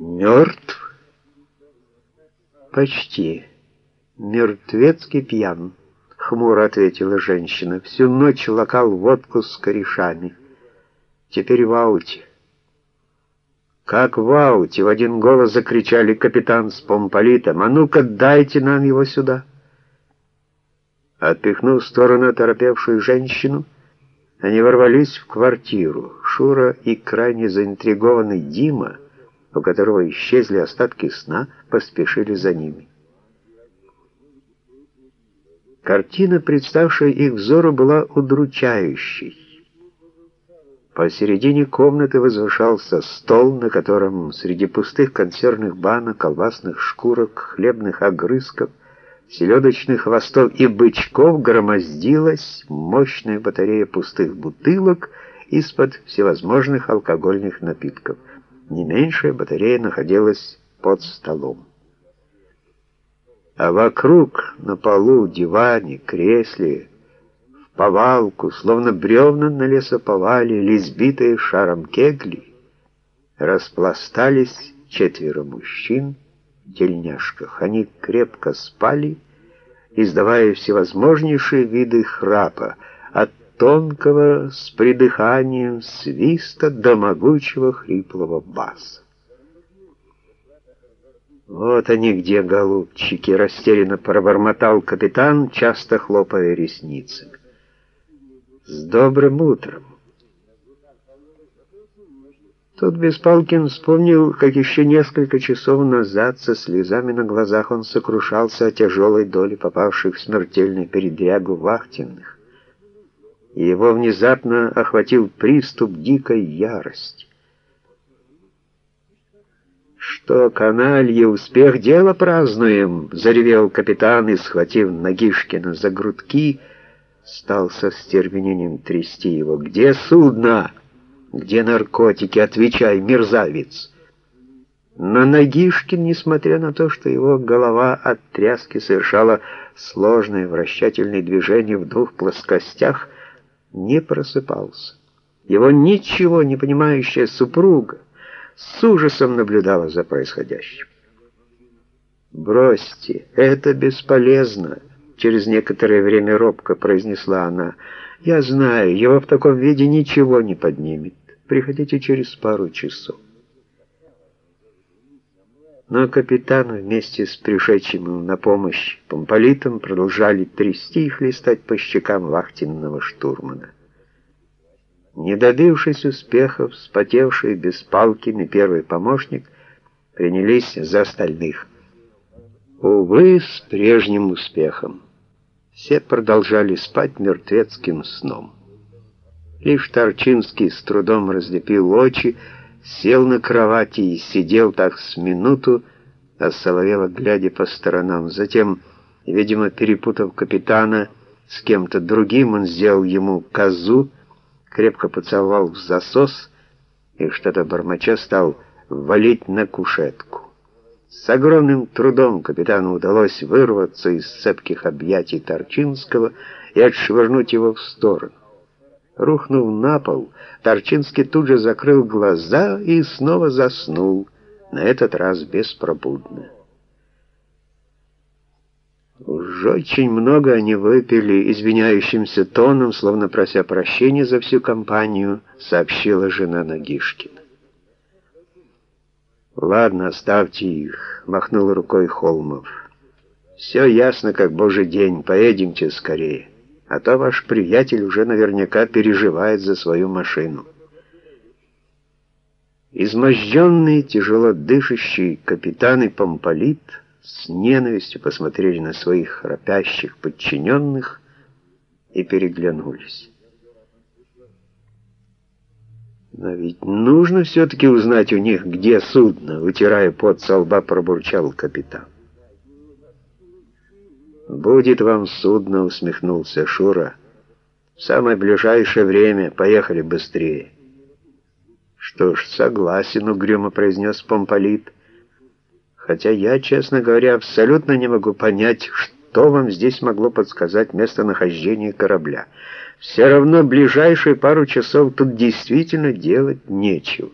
Мертв? Почти. Мертвецкий пьян, хмуро ответила женщина. Всю ночь локал водку с корешами. Теперь в ауте. Как в ауте, в один голос закричали капитан с помполитом. А ну-ка, дайте нам его сюда. Отпихнув в сторону оторопевшую женщину, они ворвались в квартиру. Шура и крайне заинтригованный Дима — у которого исчезли остатки сна, поспешили за ними. Картина, представшая их взору, была удручающей. Посередине комнаты возвышался стол, на котором среди пустых консервных банок, колбасных шкурок, хлебных огрызков, селедочных хвостов и бычков громоздилась мощная батарея пустых бутылок из-под всевозможных алкогольных напитков. Не меньшая батарея находилась под столом. А вокруг, на полу, диване, кресле, в повалку, словно бревна на лесоповале или сбитые шаром кегли, распластались четверо мужчин в тельняшках. Они крепко спали, издавая всевозможнейшие виды храпа, тонкого с придыханием свиста до могучего хриплого баса. «Вот они где, голубчики!» — растерянно пробормотал капитан, часто хлопая ресницами. «С добрым утром!» Тут Беспалкин вспомнил, как еще несколько часов назад со слезами на глазах он сокрушался о тяжелой доле попавших в смертельную передрягу вахтенных и его внезапно охватил приступ дикой ярости. «Что, каналье, успех дела празднуем!» — заревел капитан и, схватив Нагишкина за грудки, стал со стервенением трясти его. «Где судно? Где наркотики? Отвечай, мерзавец!» Но Нагишкин, несмотря на то, что его голова от тряски совершала сложные вращательные движения в двух плоскостях, не просыпался. Его ничего не понимающая супруга с ужасом наблюдала за происходящим. «Бросьте, это бесполезно», — через некоторое время робко произнесла она. «Я знаю, его в таком виде ничего не поднимет. Приходите через пару часов». Но капитан вместе с пришедшим на помощь помполитом продолжали трясти и хлестать по щекам вахтенного штурмана. Не добившись успехов, вспотевший без палкин первый помощник принялись за остальных. Увы, с прежним успехом. Все продолжали спать мертвецким сном. Лишь Торчинский с трудом разлепил очи, сел на кровати и сидел так с минуту, осоловело глядя по сторонам. Затем, видимо, перепутав капитана с кем-то другим, он сделал ему козу, крепко поцеловал в засос и, что-то бормоча, стал валить на кушетку. С огромным трудом капитану удалось вырваться из цепких объятий Торчинского и отшвырнуть его в сторону. Рухнув на пол, Торчинский тут же закрыл глаза и снова заснул, на этот раз беспробудно. Уж очень много они выпили, извиняющимся тоном, словно прося прощения за всю компанию, сообщила жена Нагишкина. «Ладно, оставьте их», — махнул рукой Холмов. «Все ясно, как божий день, поедемте скорее» а то ваш приятель уже наверняка переживает за свою машину. Изможденный, тяжело дышащий капитан и помполит с ненавистью посмотрели на своих храпящих подчиненных и переглянулись. Но ведь нужно все-таки узнать у них, где судно, вытирая пот со лба, пробурчал капитан. «Будет вам судно», — усмехнулся Шура. «В самое ближайшее время. Поехали быстрее». «Что ж, согласен», — угрюмо произнес Помполит. «Хотя я, честно говоря, абсолютно не могу понять, что вам здесь могло подсказать местонахождение корабля. Все равно ближайшие пару часов тут действительно делать нечего».